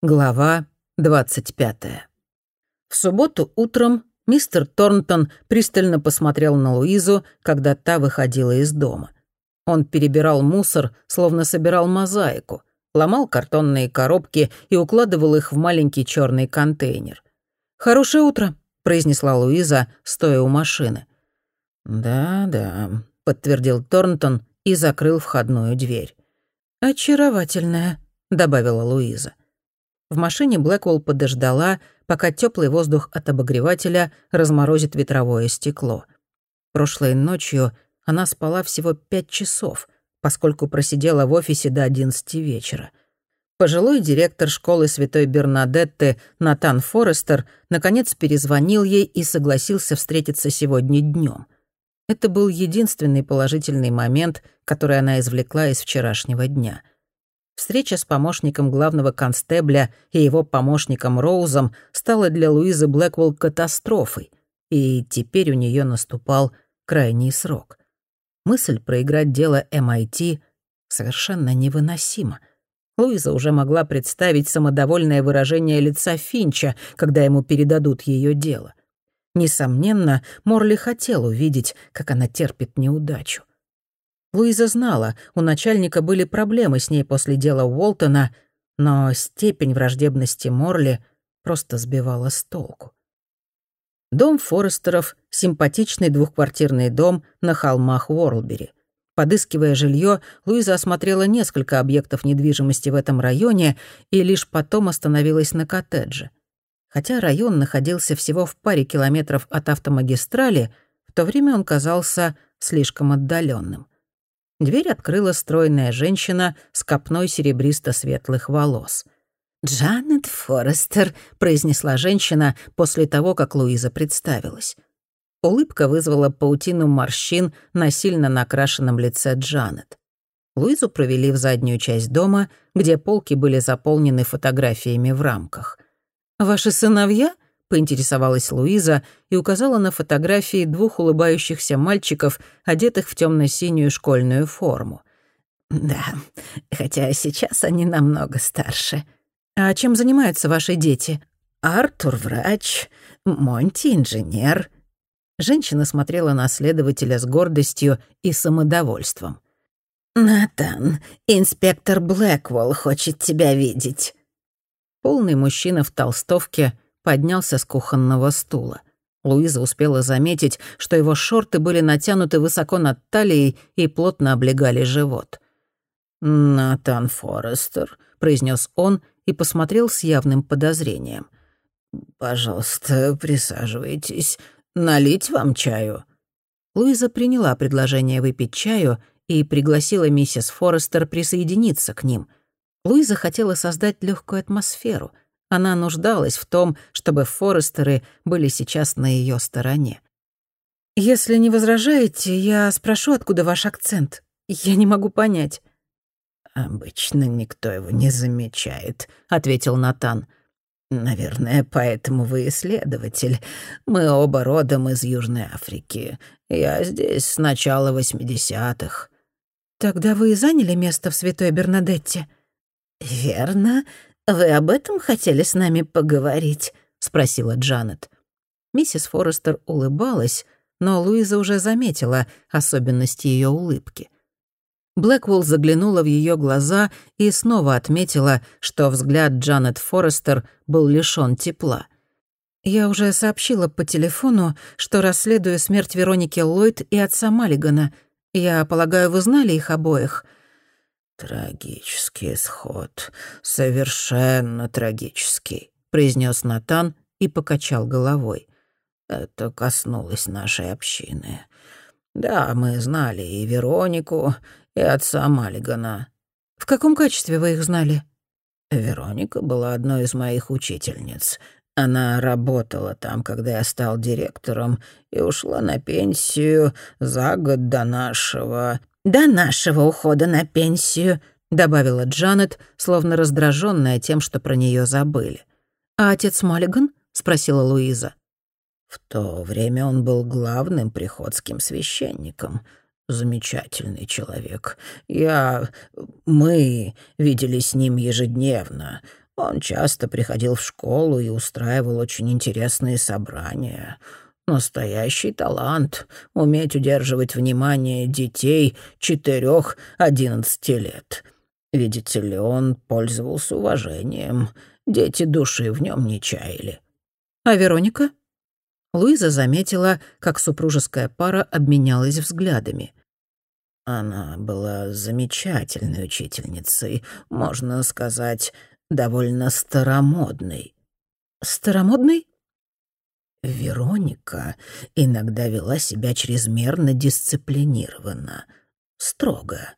Глава 25. В субботу утром мистер Торнтон пристально посмотрел на Луизу, когда та выходила из дома. Он перебирал мусор, словно собирал мозаику, ломал картонные коробки и укладывал их в маленький черный контейнер. «Хорошее утро», — произнесла Луиза, стоя у машины. «Да-да», — подтвердил Торнтон и закрыл входную дверь. «Очаровательная», — добавила Луиза. В машине Блэквелл подождала, пока теплый воздух от обогревателя разморозит ветровое стекло. Прошлой ночью она спала всего пять часов, поскольку просидела в офисе до одиннадцати вечера. Пожилой директор школы святой Бернадетты Натан Форестер наконец перезвонил ей и согласился встретиться сегодня днем. Это был единственный положительный момент, который она извлекла из вчерашнего дня — Встреча с помощником главного констебля и его помощником Роузом стала для Луизы Блэквелл катастрофой, и теперь у нее наступал крайний срок. Мысль проиграть дело MIT совершенно невыносима. Луиза уже могла представить самодовольное выражение лица Финча, когда ему передадут ее дело. Несомненно, Морли хотел увидеть, как она терпит неудачу. Луиза знала, у начальника были проблемы с ней после дела Уолтона, но степень враждебности Морли просто сбивала с толку. Дом Форестеров — симпатичный двухквартирный дом на холмах Уорлбери. Подыскивая жилье, Луиза осмотрела несколько объектов недвижимости в этом районе и лишь потом остановилась на коттедже. Хотя район находился всего в паре километров от автомагистрали, в то время он казался слишком отдаленным. Дверь открыла стройная женщина с копной серебристо-светлых волос. «Джанет Форестер», — произнесла женщина после того, как Луиза представилась. Улыбка вызвала паутину морщин на сильно накрашенном лице Джанет. Луизу провели в заднюю часть дома, где полки были заполнены фотографиями в рамках. «Ваши сыновья?» — поинтересовалась Луиза и указала на фотографии двух улыбающихся мальчиков, одетых в темно-синюю школьную форму. «Да, хотя сейчас они намного старше». «А чем занимаются ваши дети?» «Артур — врач, Монти — инженер». Женщина смотрела на следователя с гордостью и самодовольством. «Натан, инспектор Блэквелл хочет тебя видеть». Полный мужчина в толстовке — поднялся с кухонного стула. Луиза успела заметить, что его шорты были натянуты высоко над талией и плотно облегали живот. «Натан Форестер», — произнес он и посмотрел с явным подозрением. «Пожалуйста, присаживайтесь. Налить вам чаю?» Луиза приняла предложение выпить чаю и пригласила миссис Форестер присоединиться к ним. Луиза хотела создать легкую атмосферу — она нуждалась в том, чтобы Форестеры были сейчас на ее стороне. «Если не возражаете, я спрошу, откуда ваш акцент. Я не могу понять». «Обычно никто его не замечает», — ответил Натан. «Наверное, поэтому вы исследователь. Мы оба родом из Южной Африки. Я здесь с начала восьмидесятых». «Тогда вы и заняли место в Святой Бернадетте?» «Верно. «Вы об этом хотели с нами поговорить?» — спросила Джанет. Миссис Форестер улыбалась, но Луиза уже заметила особенности ее улыбки. Блэквелл заглянула в ее глаза и снова отметила, что взгляд Джанет Форестер был лишён тепла. «Я уже сообщила по телефону, что расследую смерть Вероники Ллойд и отца Маллигана. Я полагаю, вы знали их обоих?» «Трагический исход, совершенно трагический», — произнес Натан и покачал головой. «Это коснулось нашей общины. Да, мы знали и Веронику, и отца Маллигана». «В каком качестве вы их знали?» Вероника была одной из моих учительниц. Она работала там, когда я стал директором, и ушла на пенсию за год до нашего до нашего ухода на пенсию», — добавила Джанет, словно раздраженная тем, что про нее забыли. «А отец Маллиган?» — спросила Луиза. «В то время он был главным приходским священником. Замечательный человек. Я... Мы видели с ним ежедневно. Он часто приходил в школу и устраивал очень интересные собрания. Настоящий талант — уметь удерживать внимание детей четырех-одиннадцати лет. Видите ли, он пользовался уважением. Дети души в нем не чаяли. А Вероника? Луиза заметила, как супружеская пара обменялась взглядами. Она была замечательной учительницей, можно сказать, довольно старомодной. Старомодной? Вероника иногда вела себя чрезмерно дисциплинированно, строго.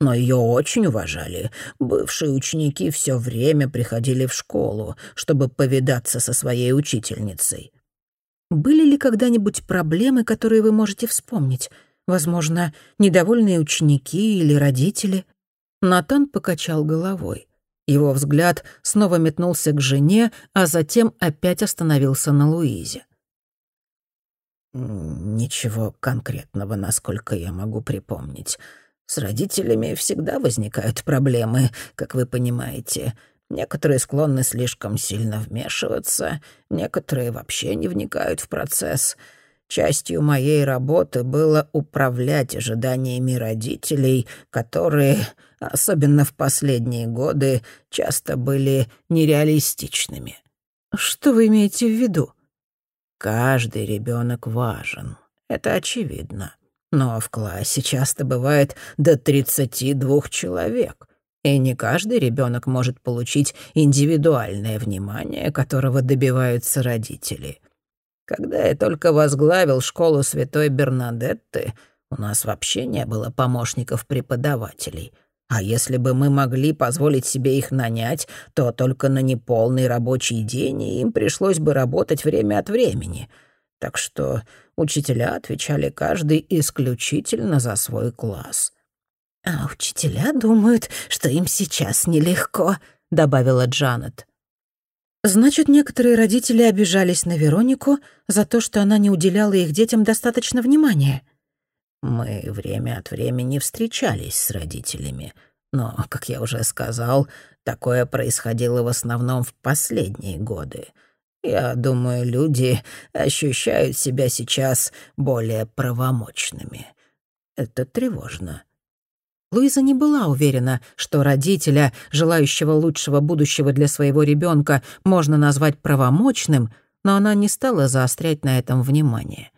Но ее очень уважали. Бывшие ученики все время приходили в школу, чтобы повидаться со своей учительницей. Были ли когда-нибудь проблемы, которые вы можете вспомнить? Возможно, недовольные ученики или родители? Натан покачал головой. Его взгляд снова метнулся к жене, а затем опять остановился на Луизе. «Ничего конкретного, насколько я могу припомнить. С родителями всегда возникают проблемы, как вы понимаете. Некоторые склонны слишком сильно вмешиваться, некоторые вообще не вникают в процесс. Частью моей работы было управлять ожиданиями родителей, которые, особенно в последние годы, часто были нереалистичными. Что вы имеете в виду? Каждый ребенок важен. Это очевидно. Но в классе часто бывает до 32 человек. И не каждый ребенок может получить индивидуальное внимание, которого добиваются родители. Когда я только возглавил школу святой Бернадетты, у нас вообще не было помощников-преподавателей. А если бы мы могли позволить себе их нанять, то только на неполный рабочий день, и им пришлось бы работать время от времени. Так что учителя отвечали каждый исключительно за свой класс. «А учителя думают, что им сейчас нелегко», — добавила Джанет. Значит, некоторые родители обижались на Веронику за то, что она не уделяла их детям достаточно внимания. Мы время от времени встречались с родителями, но, как я уже сказал, такое происходило в основном в последние годы. Я думаю, люди ощущают себя сейчас более правомочными. Это тревожно. Луиза не была уверена, что родителя, желающего лучшего будущего для своего ребенка, можно назвать правомочным, но она не стала заострять на этом внимание.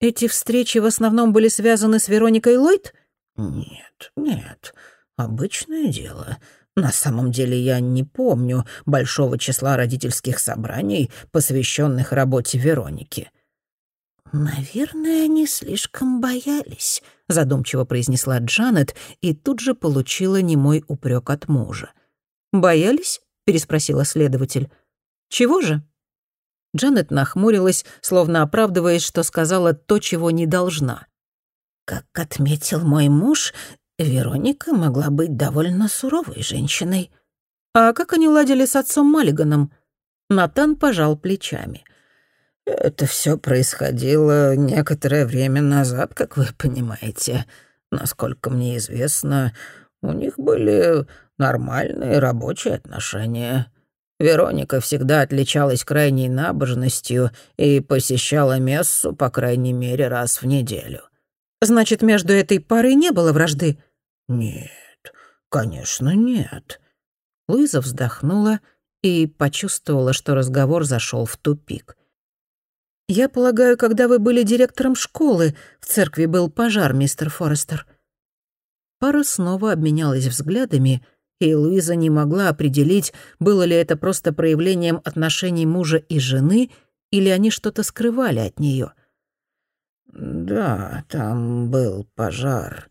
Эти встречи в основном были связаны с Вероникой Ллойд? Нет, нет, обычное дело. На самом деле я не помню большого числа родительских собраний, посвященных работе Вероники. «Наверное, они слишком боялись», — задумчиво произнесла Джанет и тут же получила немой упрек от мужа. «Боялись?» — переспросила следователь. «Чего же?» Джанет нахмурилась, словно оправдываясь, что сказала то, чего не должна. «Как отметил мой муж, Вероника могла быть довольно суровой женщиной». «А как они ладили с отцом Маллиганом?» Натан пожал плечами. Это все происходило некоторое время назад, как вы понимаете. Насколько мне известно, у них были нормальные рабочие отношения. Вероника всегда отличалась крайней набожностью и посещала мессу по крайней мере раз в неделю. Значит, между этой парой не было вражды? Нет, конечно, нет. Луиза вздохнула и почувствовала, что разговор зашел в тупик. «Я полагаю, когда вы были директором школы, в церкви был пожар, мистер Форестер». Пара снова обменялась взглядами, и Луиза не могла определить, было ли это просто проявлением отношений мужа и жены, или они что-то скрывали от нее. «Да, там был пожар.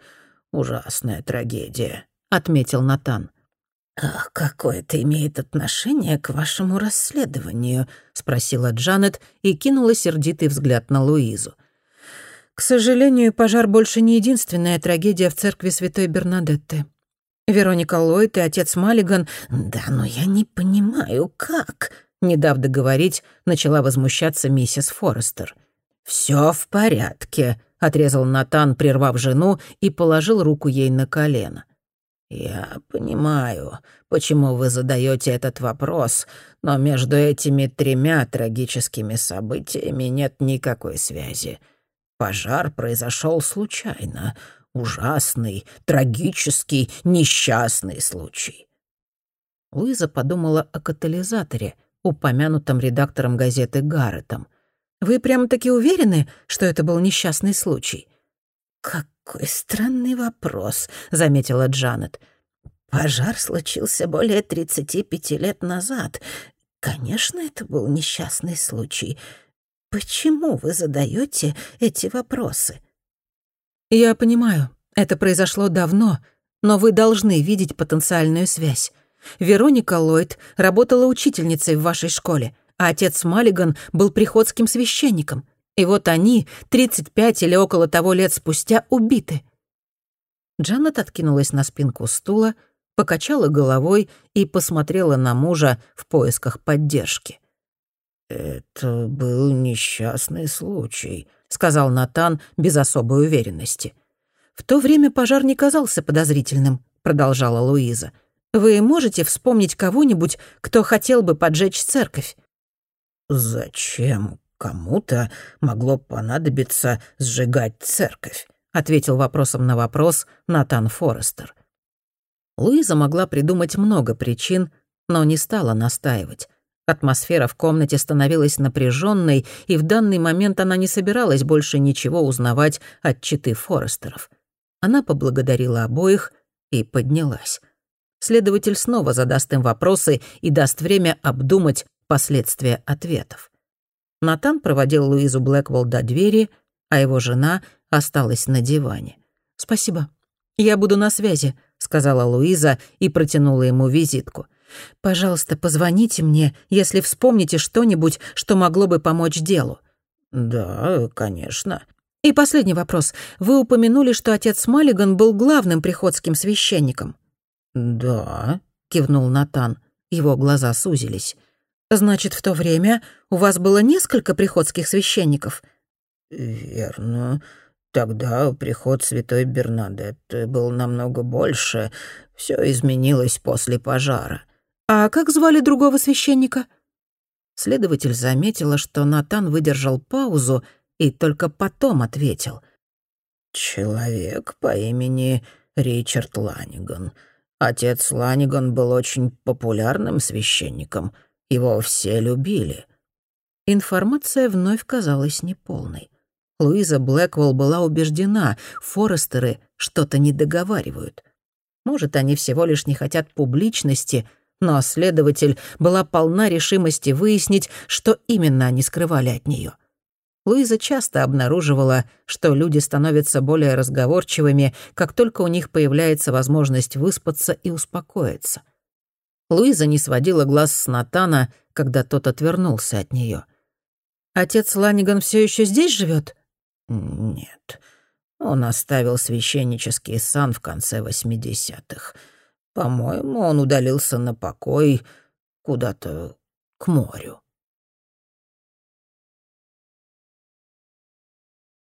Ужасная трагедия», — отметил Натан. «А какое это имеет отношение к вашему расследованию?» — спросила Джанет и кинула сердитый взгляд на Луизу. «К сожалению, пожар больше не единственная трагедия в церкви Святой Бернадетты. Вероника Ллойд и отец Маллиган... Да, но я не понимаю, как...» Не дав договорить, начала возмущаться миссис Форестер. «Всё в порядке», — отрезал Натан, прервав жену, и положил руку ей на колено. «Я понимаю, почему вы задаете этот вопрос, но между этими тремя трагическими событиями нет никакой связи. Пожар произошел случайно. Ужасный, трагический, несчастный случай». Луиза подумала о катализаторе, упомянутом редактором газеты Гарретом. «Вы прямо-таки уверены, что это был несчастный случай?» «Какой странный вопрос», — заметила Джанет. «Пожар случился более 35 лет назад. Конечно, это был несчастный случай. Почему вы задаете эти вопросы?» «Я понимаю, это произошло давно, но вы должны видеть потенциальную связь. Вероника Ллойд работала учительницей в вашей школе, а отец Маллиган был приходским священником. И вот они, 35 или около того лет спустя, убиты. Джанет откинулась на спинку стула, покачала головой и посмотрела на мужа в поисках поддержки. «Это был несчастный случай», — сказал Натан без особой уверенности. «В то время пожар не казался подозрительным», — продолжала Луиза. «Вы можете вспомнить кого-нибудь, кто хотел бы поджечь церковь?» «Зачем кому-то могло понадобиться сжигать церковь?» — ответил вопросом на вопрос Натан Форестер. Луиза могла придумать много причин, но не стала настаивать. Атмосфера в комнате становилась напряженной, и в данный момент она не собиралась больше ничего узнавать от читы Форестеров. Она поблагодарила обоих и поднялась. Следователь снова задаст им вопросы и даст время обдумать последствия ответов. Натан проводил Луизу Блэквелл до двери, а его жена осталась на диване. «Спасибо. Я буду на связи», — сказала Луиза и протянула ему визитку. «Пожалуйста, позвоните мне, если вспомните что-нибудь, что могло бы помочь делу». «Да, конечно». «И последний вопрос. Вы упомянули, что отец Маллиган был главным приходским священником». «Да», — кивнул Натан. Его глаза сузились. «Значит, в то время у вас было несколько приходских священников?» «Верно. Тогда приход святой Бернадетты был намного больше. Все изменилось после пожара». «А как звали другого священника?» Следователь заметила, что Натан выдержал паузу и только потом ответил. «Человек по имени Ричард Ланиган. Отец Ланиган был очень популярным священником». Его все любили. Информация вновь казалась неполной. Луиза Блэквелл была убеждена, Форестеры что-то не договаривают. Может, они всего лишь не хотят публичности, но следователь была полна решимости выяснить, что именно они скрывали от нее. Луиза часто обнаруживала, что люди становятся более разговорчивыми, как только у них появляется возможность выспаться и успокоиться. Луиза не сводила глаз с Натана, когда тот отвернулся от нее. «Отец Ланиган все еще здесь живет? «Нет. Он оставил священнический сан в конце восьмидесятых. По-моему, он удалился на покой куда-то к морю».